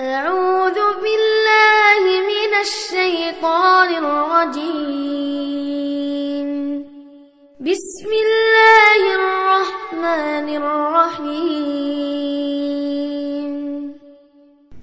أعوذ بالله من الشيطان الرجيم. بسم الله الرحمن الرحيم.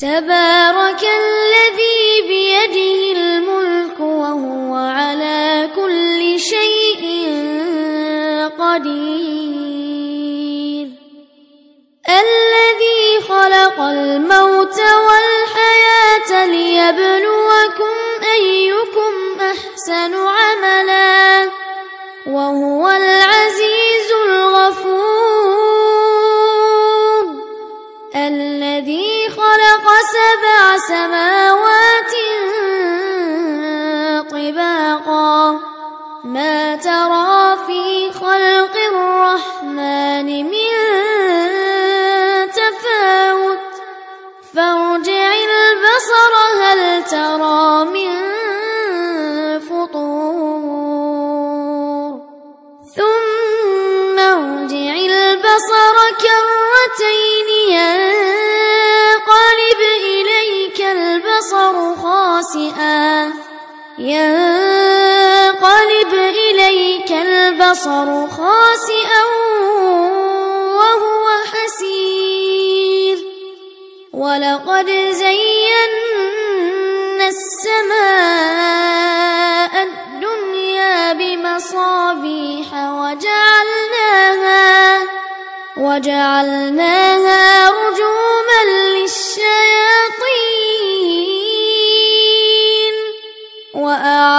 تبارك الذي بيده ينقلب إليك البصر خاسئا وهو حسير. ولقد زينا السماء الدنيا بمصابيح وجعلناها وجعلناها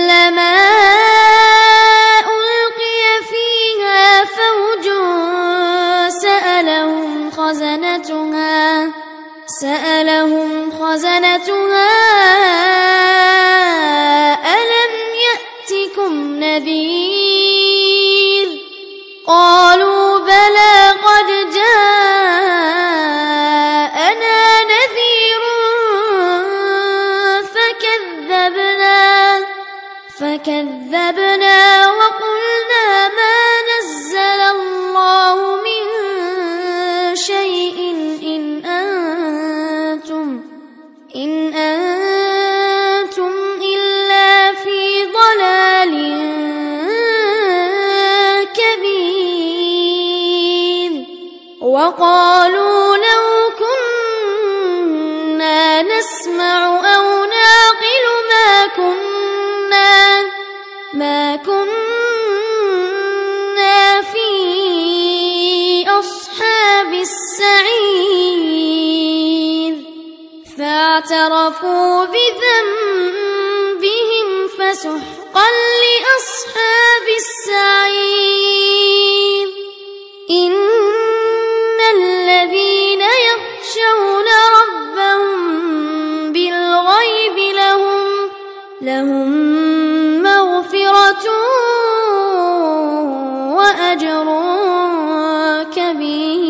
كلما ألقي فيها فوج سألهم خزنتها سألهم خزنتها ألم يأتكم نذير؟ قالوا وقالوا لو كنا نسمع أو نعقل ما كنا ما كنا في أصحاب السعير. فاعترفوا بذنبهم فسحقا لأصحاب السعير. وأجر كبير.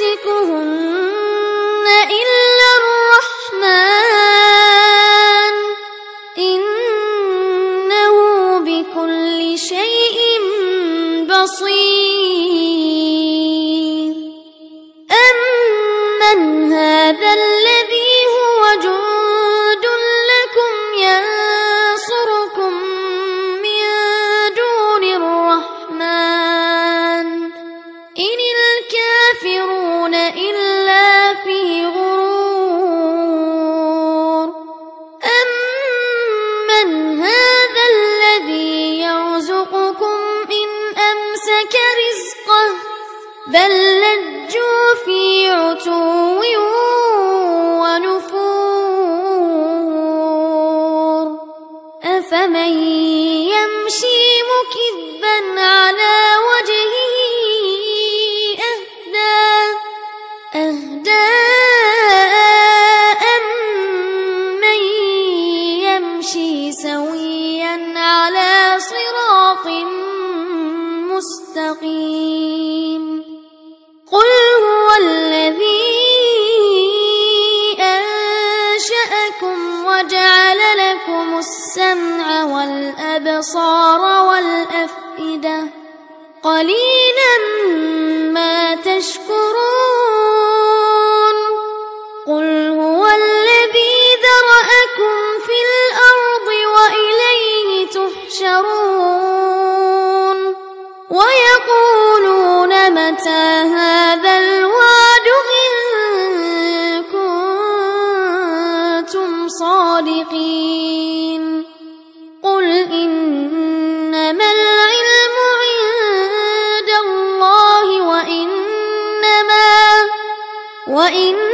يمسكهن إلا الرحمن. إنه بكل شيء بصير. أمن هذا بل لجوا في عتو الذي أنشأكم وجعل لكم السمع والأبصار والأفئدة قليلا ما تشكرون صادقين قل إنما العلم عند الله وإنما وإنما